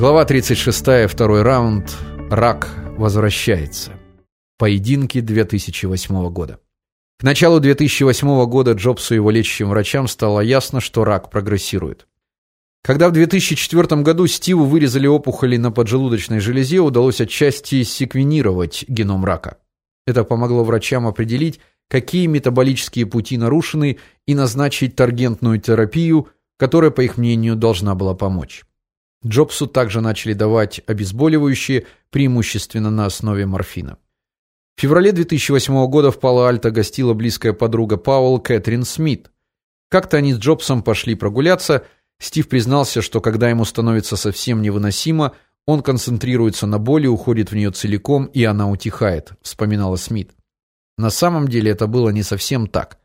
Глава 36, второй раунд. Рак возвращается. Поединки 2008 года. К началу 2008 года Джобсу и его лечащим врачам стало ясно, что рак прогрессирует. Когда в 2004 году Стиву вырезали опухоли на поджелудочной железе, удалось отчасти секвенировать геном рака. Это помогло врачам определить, какие метаболические пути нарушены и назначить таргентную терапию, которая, по их мнению, должна была помочь. Джобсу также начали давать обезболивающие, преимущественно на основе морфина. В феврале 2008 года в Пало-Альто гостила близкая подруга Пауэлл Кэтрин Смит. Как-то они с Джобсом пошли прогуляться. Стив признался, что когда ему становится совсем невыносимо, он концентрируется на боли, уходит в нее целиком, и она утихает, вспоминала Смит. На самом деле это было не совсем так.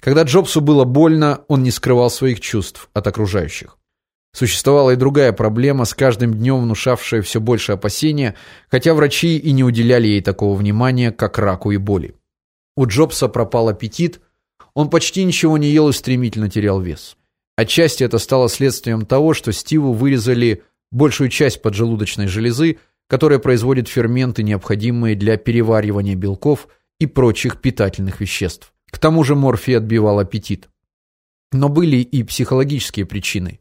Когда Джобсу было больно, он не скрывал своих чувств от окружающих. Существовала и другая проблема, с каждым днем внушавшая все больше опасения, хотя врачи и не уделяли ей такого внимания, как раку и боли. У Джобса пропал аппетит, он почти ничего не ел и стремительно терял вес. Отчасти это стало следствием того, что Стиву вырезали большую часть поджелудочной железы, которая производит ферменты, необходимые для переваривания белков и прочих питательных веществ. К тому же морфий отбивал аппетит. Но были и психологические причины.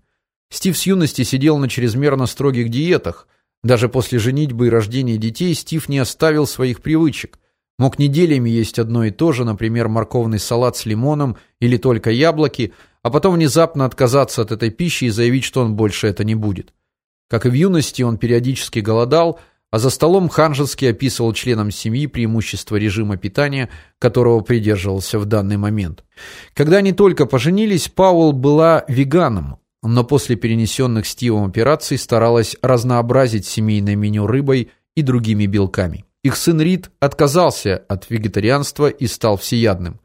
Стив с юности сидел на чрезмерно строгих диетах. Даже после женитьбы и рождения детей Стив не оставил своих привычек. Мог неделями есть одно и то же, например, морковный салат с лимоном или только яблоки, а потом внезапно отказаться от этой пищи и заявить, что он больше это не будет. Как и в юности, он периодически голодал, а за столом ханжески описывал членам семьи преимущества режима питания, которого придерживался в данный момент. Когда они только поженились, Пауэлл была веганом, но после перенесенных Стивом операций старалась разнообразить семейное меню рыбой и другими белками. Их сын Рид отказался от вегетарианства и стал всеядным.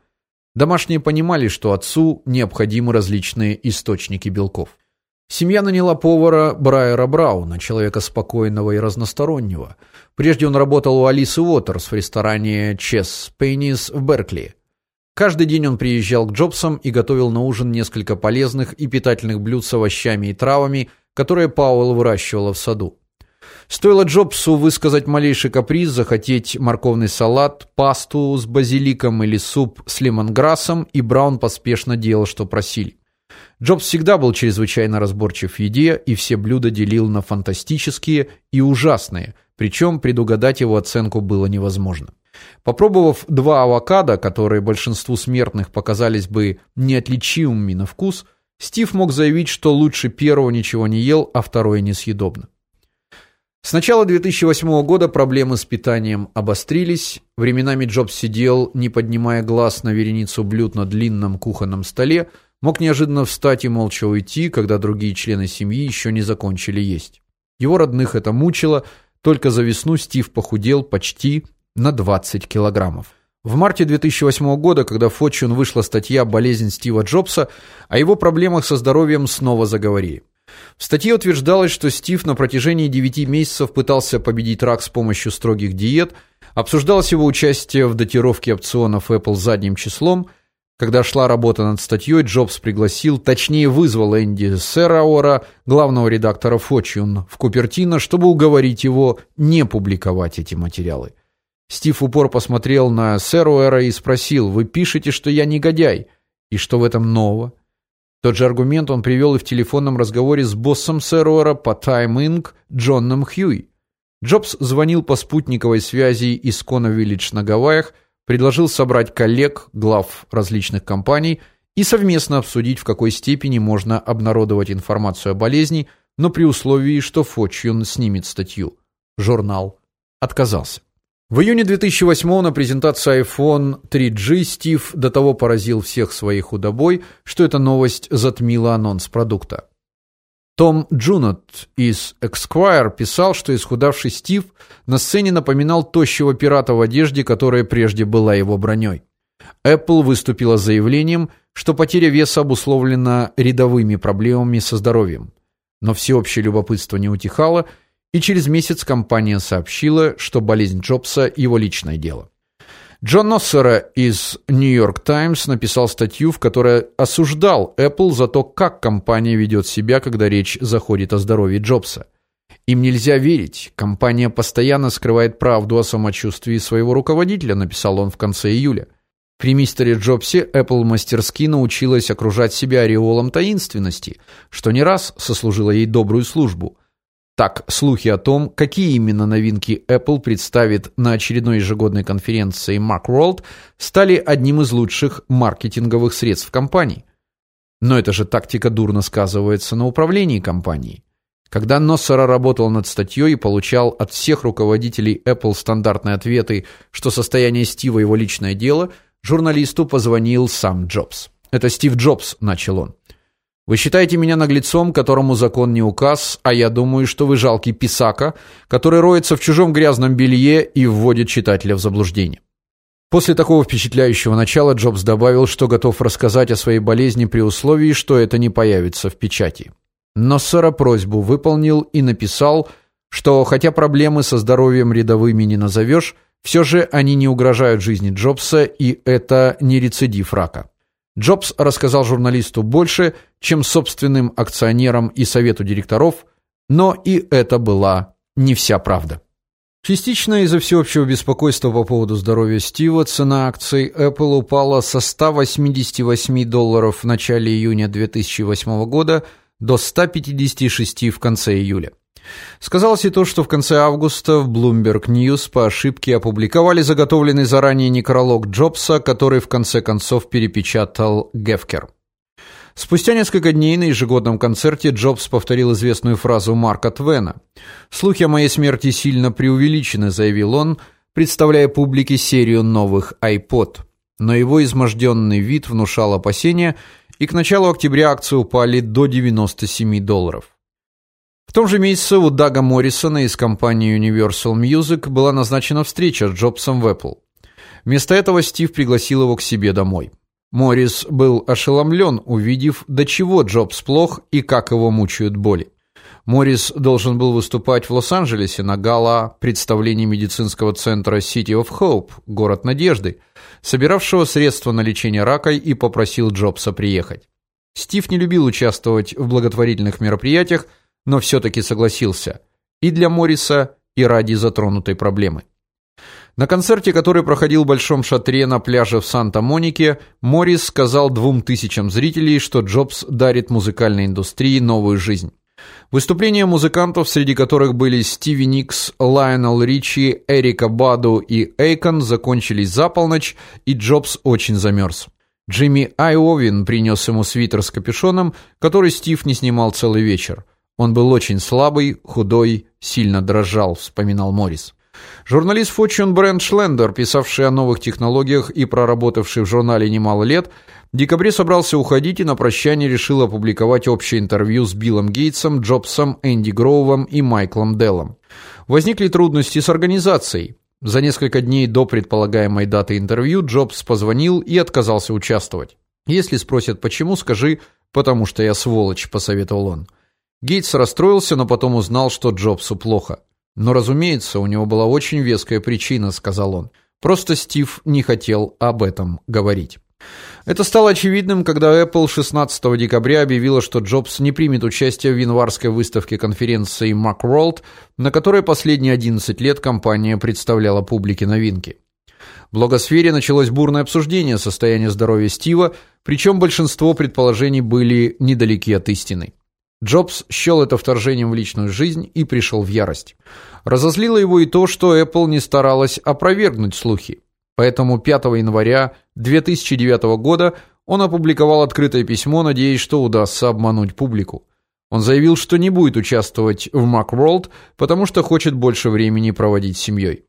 Домашние понимали, что отцу необходимы различные источники белков. Семья наняла повара Брайера Брауна, человека спокойного и разностороннего. Прежде он работал у Алисы Уотерс в ресторане Chess Pennies в Беркли. Каждый день он приезжал к Джобсам и готовил на ужин несколько полезных и питательных блюд с овощами и травами, которые Пауэлл выращивала в саду. Стоило Джобсу высказать малейший каприз, захотеть морковный салат, пасту с базиликом или суп с лемонграссом, и Браун поспешно делал, что просили. Джобс всегда был чрезвычайно разборчив в еде и все блюда делил на фантастические и ужасные, причем предугадать его оценку было невозможно. Попробовав два авокадо, которые большинству смертных показались бы неотличимыми на вкус, Стив мог заявить, что лучше первого ничего не ел, а второе несъедобно. С начала 2008 года проблемы с питанием обострились. Временами Джобс сидел, не поднимая глаз на вереницу блюд на длинном кухонном столе, мог неожиданно встать и молча уйти, когда другие члены семьи еще не закончили есть. Его родных это мучило, только за весну Стив похудел почти на 20 килограммов. В марте 2008 года, когда в Fortune вышла статья «Болезнь Стива Джобса», о его проблемах со здоровьем снова заговорили. В статье утверждалось, что Стив на протяжении 9 месяцев пытался победить рак с помощью строгих диет, обсуждалось его участие в датировке опционов Apple задним числом. Когда шла работа над статьей, Джобс пригласил, точнее вызвал Энди Сераора, главного редактора Fortune, в Купертино, чтобы уговорить его не публиковать эти материалы. Стив упор посмотрел на Сэруэра и спросил: "Вы пишете, что я негодяй, и что в этом нового?" Тот же аргумент он привел и в телефонном разговоре с боссом Сэруэра по Time Inc. Джоном Хьюи. Джобс звонил по спутниковой связи из Кона-Виллидж на Гавайях, предложил собрать коллег, глав различных компаний и совместно обсудить, в какой степени можно обнародовать информацию о болезни, но при условии, что Fortune снимет статью. Журнал отказался. В июне 2008 на презентации iPhone 3G Стив до того поразил всех своей худобой, что эта новость затмила анонс продукта. Том Джунот из Esquire писал, что исхудавший Стив на сцене напоминал тощего пирата в одежде, которая прежде была его броней. Apple выступила заявлением, что потеря веса обусловлена рядовыми проблемами со здоровьем. Но всеобщее любопытство не утихало, и через месяц компания сообщила, что болезнь Джобса его личное дело. Джон Носсера из New York Times написал статью, в которой осуждал Apple за то, как компания ведет себя, когда речь заходит о здоровье Джобса. Им нельзя верить. Компания постоянно скрывает правду о самочувствии своего руководителя, написал он в конце июля. При мистере Джобсе Apple мастерски научилась окружать себя ореолом таинственности, что не раз сослужило ей добрую службу. Так, слухи о том, какие именно новинки Apple представит на очередной ежегодной конференции Macworld, стали одним из лучших маркетинговых средств компании. Но это же тактика дурно сказывается на управлении компанией. Когда Носсера работал над статьей и получал от всех руководителей Apple стандартные ответы, что состояние Стива его личное дело, журналисту позвонил сам Джобс. "Это Стив Джобс", начал он. Вы считаете меня наглецом, которому закон не указ, а я думаю, что вы жалкий писака, который роется в чужом грязном белье и вводит читателя в заблуждение. После такого впечатляющего начала Джобс добавил, что готов рассказать о своей болезни при условии, что это не появится в печати. Но Сара просьбу выполнил и написал, что хотя проблемы со здоровьем рядовыми не назовешь, все же они не угрожают жизни Джобса, и это не рецидив рака. Джобс рассказал журналисту больше, чем собственным акционерам и совету директоров, но и это была не вся правда. Частично из-за всеобщего беспокойства по поводу здоровья Стива цена акций Apple упала со 188 долларов в начале июня 2008 года до 156 в конце июля. Сказалось и то, что в конце августа в Bloomberg News по ошибке опубликовали заготовленный заранее некролог Джобса, который в конце концов перепечатал Гефкер. Спустя несколько дней на ежегодном концерте Джобс повторил известную фразу Марка Твена. "Слухи о моей смерти сильно преувеличены", заявил он, представляя публике серию новых iPod. Но его изможденный вид внушал опасения, и к началу октября акции упали до 97 долларов. В том же месяце у Дага Моррисона из компании Universal Music была назначена встреча с Джобсом в Apple. Вместо этого Стив пригласил его к себе домой. Моррис был ошеломлен, увидев, до чего Джобс плох и как его мучают боли. Моррис должен был выступать в Лос-Анджелесе на гала представлении медицинского центра City of Hope, город надежды, собиравшего средства на лечение рака и попросил Джобса приехать. Стив не любил участвовать в благотворительных мероприятиях, но все таки согласился. И для Морриса, и ради затронутой проблемы. На концерте, который проходил в большом шатре на пляже в Санта-Монике, Моррис сказал двум тысячам зрителей, что Джобс дарит музыкальной индустрии новую жизнь. Выступления музыкантов, среди которых были Стиви Никс, Лайонел Ричи, Эрика Баду и Эйкон, закончились за полночь, и Джобс очень замерз. Джимми Айовин принес ему свитер с капюшоном, который Стив не снимал целый вечер. Он был очень слабый, худой, сильно дрожал, вспоминал Моррис. Журналист Fortune Брент Шлендер, писавший о новых технологиях и проработавший в журнале немало лет, в декабре собрался уходить и на прощание решил опубликовать общее интервью с Биллом Гейтсом, Джобсом, Энди Гроувом и Майклом Деллом. Возникли трудности с организацией. За несколько дней до предполагаемой даты интервью Джобс позвонил и отказался участвовать. Если спросят почему, скажи: "Потому что я сволочь", посоветовал он. Гейтс расстроился, но потом узнал, что Джобсу плохо. Но, разумеется, у него была очень веская причина, сказал он. Просто Стив не хотел об этом говорить. Это стало очевидным, когда Apple 16 декабря объявила, что Джобс не примет участие в январской выставке конференции Macworld, на которой последние 11 лет компания представляла публике новинки. В блогосфере началось бурное обсуждение состояния здоровья Стива, причем большинство предположений были недалеки от истины. Джобс счел это вторжением в личную жизнь и пришел в ярость. Разозлило его и то, что Apple не старалась опровергнуть слухи. Поэтому 5 января 2009 года он опубликовал открытое письмо, надеясь, что удастся обмануть публику. Он заявил, что не будет участвовать в Macworld, потому что хочет больше времени проводить с семьей.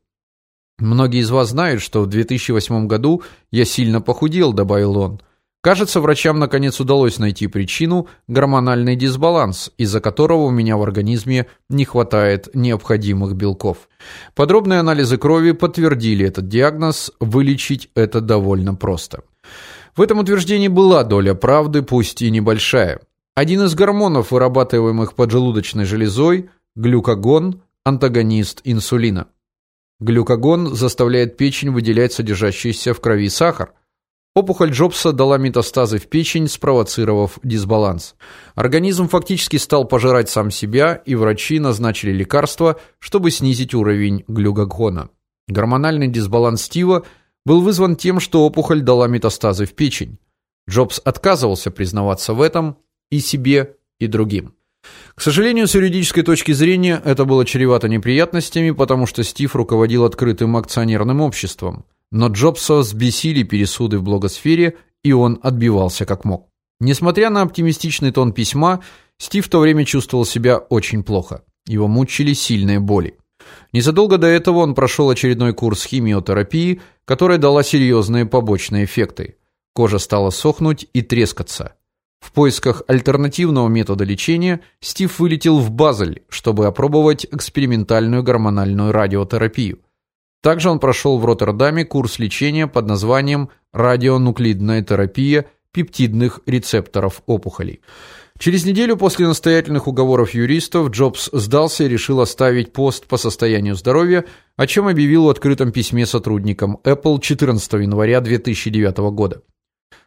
Многие из вас знают, что в 2008 году я сильно похудел, добавил он. Кажется, врачам наконец удалось найти причину гормональный дисбаланс, из-за которого у меня в организме не хватает необходимых белков. Подробные анализы крови подтвердили этот диагноз, вылечить это довольно просто. В этом утверждении была доля правды, пусть и небольшая. Один из гормонов, вырабатываемых поджелудочной железой, глюкагон, антагонист инсулина. Глюкагон заставляет печень выделять содержащийся в крови сахар. Опухоль Джобса дала метастазы в печень, спровоцировав дисбаланс. Организм фактически стал пожирать сам себя, и врачи назначили лекарства, чтобы снизить уровень глюкогона. Гормональный дисбаланс Стива был вызван тем, что опухоль дала метастазы в печень. Джобс отказывался признаваться в этом и себе, и другим. К сожалению, с юридической точки зрения это было чревато неприятностями, потому что Стив руководил открытым акционерным обществом. Но Джобса взбесили пересуды в блогосфере, и он отбивался как мог. Несмотря на оптимистичный тон письма, Стив в то время чувствовал себя очень плохо. Его мучили сильные боли. Незадолго до этого он прошел очередной курс химиотерапии, которая дала серьезные побочные эффекты. Кожа стала сохнуть и трескаться. В поисках альтернативного метода лечения Стив вылетел в Базель, чтобы опробовать экспериментальную гормональную радиотерапию. Также он прошел в Роттердаме курс лечения под названием радионуклидная терапия пептидных рецепторов опухолей. Через неделю после настоятельных уговоров юристов Джобс сдался и решил оставить пост по состоянию здоровья, о чем объявил в открытом письме сотрудникам Apple 14 января 2009 года.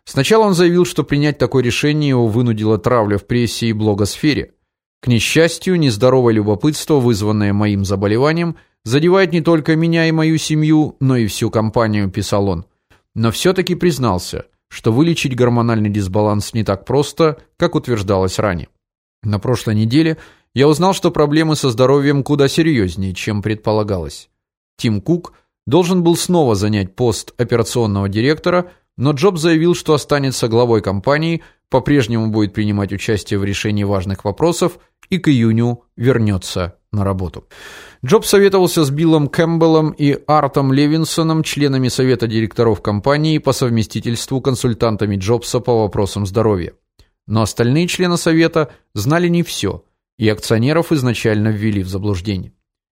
Сначала он заявил, что принять такое решение его вынудила травля в прессе и блогосфере. К несчастью, нездоровое любопытство, вызванное моим заболеванием, задевает не только меня и мою семью, но и всю компанию, писал он. Но все таки признался, что вылечить гормональный дисбаланс не так просто, как утверждалось ранее. На прошлой неделе я узнал, что проблемы со здоровьем куда серьезнее, чем предполагалось. Тим Кук должен был снова занять пост операционного директора, но Джобс заявил, что останется главой компании, по-прежнему будет принимать участие в решении важных вопросов и к июню вернется на работу. Джобс советовался с Биллом Кэмпбеллом и Артом Левинсоном, членами совета директоров компании по совместительству консультантами Джобса по вопросам здоровья. Но остальные члены совета знали не все, и акционеров изначально ввели в заблуждение.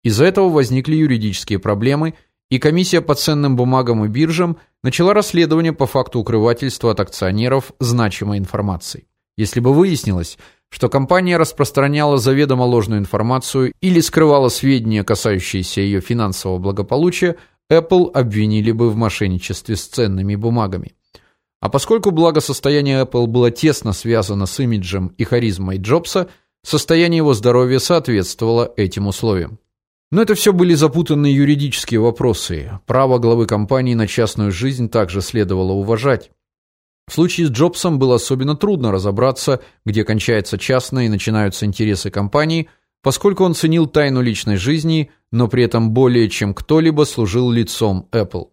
Из-за этого возникли юридические проблемы, и комиссия по ценным бумагам и биржам начала расследование по факту укрывательства от акционеров значимой информации. Если бы выяснилось, что компания распространяла заведомо ложную информацию или скрывала сведения, касающиеся ее финансового благополучия, Apple обвинили бы в мошенничестве с ценными бумагами. А поскольку благосостояние Apple было тесно связано с имиджем и харизмой Джобса, состояние его здоровья соответствовало этим условиям. Но это все были запутанные юридические вопросы. Право главы компании на частную жизнь также следовало уважать. В случае с Джобсом было особенно трудно разобраться, где кончается частное и начинаются интересы компании, поскольку он ценил тайну личной жизни, но при этом более чем кто-либо служил лицом Apple.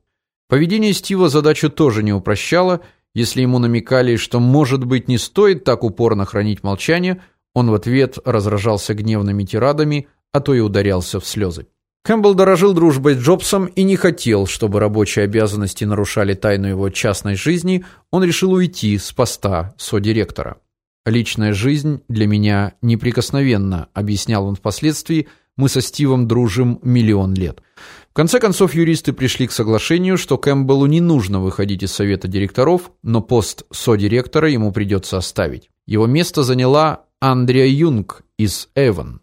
Поведение Стива задачу тоже не упрощало. Если ему намекали, что, может быть, не стоит так упорно хранить молчание, он в ответ разражался гневными тирадами, а то и ударялся в слезы. Кэмпбелл дорожил дружбой с Джобсом и не хотел, чтобы рабочие обязанности нарушали тайну его частной жизни, он решил уйти с поста содиректора. Личная жизнь для меня неприкосновенна, объяснял он впоследствии. Мы со Стивом дружим миллион лет. В конце концов юристы пришли к соглашению, что Кэмпбеллу не нужно выходить из совета директоров, но пост содиректора ему придется оставить. Его место заняла Андреа Юнг из Эван.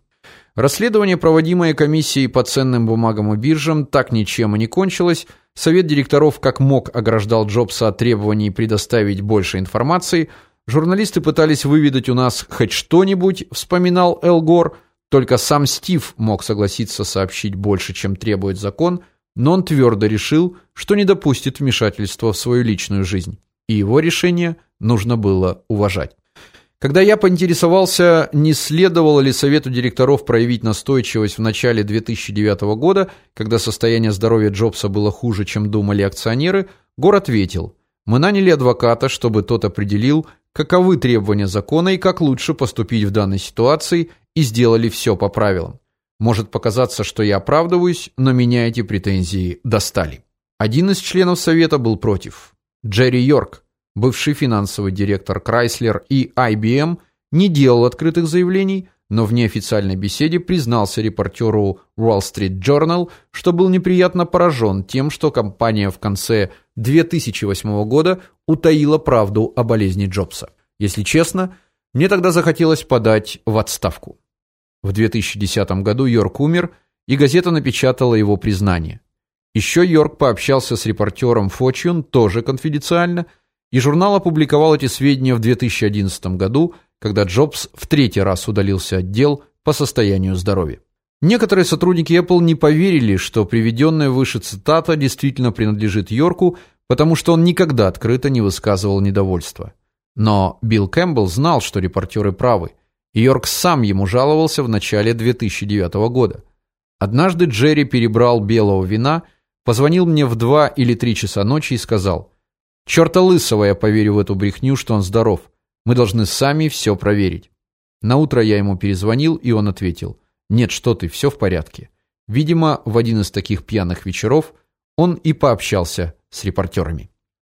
Расследование, проводимое комиссией по ценным бумагам и биржам, так ничем и не кончилось. Совет директоров как мог ограждал Джобса от требований предоставить больше информации. Журналисты пытались выведать у нас хоть что-нибудь, вспоминал Эл Гор. Только сам Стив мог согласиться сообщить больше, чем требует закон, но он твердо решил, что не допустит вмешательства в свою личную жизнь, и его решение нужно было уважать. Когда я поинтересовался, не следовало ли совету директоров проявить настойчивость в начале 2009 года, когда состояние здоровья Джобса было хуже, чем думали акционеры, Гор ответил: "Мы наняли адвоката, чтобы тот определил, каковы требования закона и как лучше поступить в данной ситуации, и сделали все по правилам. Может показаться, что я оправдываюсь, но меня эти претензии достали". Один из членов совета был против. Джерри Йорк, Бывший финансовый директор Chrysler и IBM не делал открытых заявлений, но в неофициальной беседе признался репортеру Wall Street Journal, что был неприятно поражен тем, что компания в конце 2008 года утаила правду о болезни Джобса. Если честно, мне тогда захотелось подать в отставку. В 2010 году Йорк умер, и газета напечатала его признание. Еще Йорк пообщался с репортером Fortune, тоже конфиденциально, и журнал опубликовал эти сведения в 2011 году, когда Джобс в третий раз удалился от дел по состоянию здоровья. Некоторые сотрудники Apple не поверили, что приведенная выше цитата действительно принадлежит Йорку, потому что он никогда открыто не высказывал недовольства. Но Билл Кэмпбелл знал, что репортеры правы. Йорк сам ему жаловался в начале 2009 года. Однажды Джерри перебрал белого вина, позвонил мне в два или три часа ночи и сказал: «Черта лысого я поверю в эту брехню, что он здоров. Мы должны сами все проверить". На утро я ему перезвонил, и он ответил: "Нет, что ты, все в порядке". Видимо, в один из таких пьяных вечеров он и пообщался с репортерами.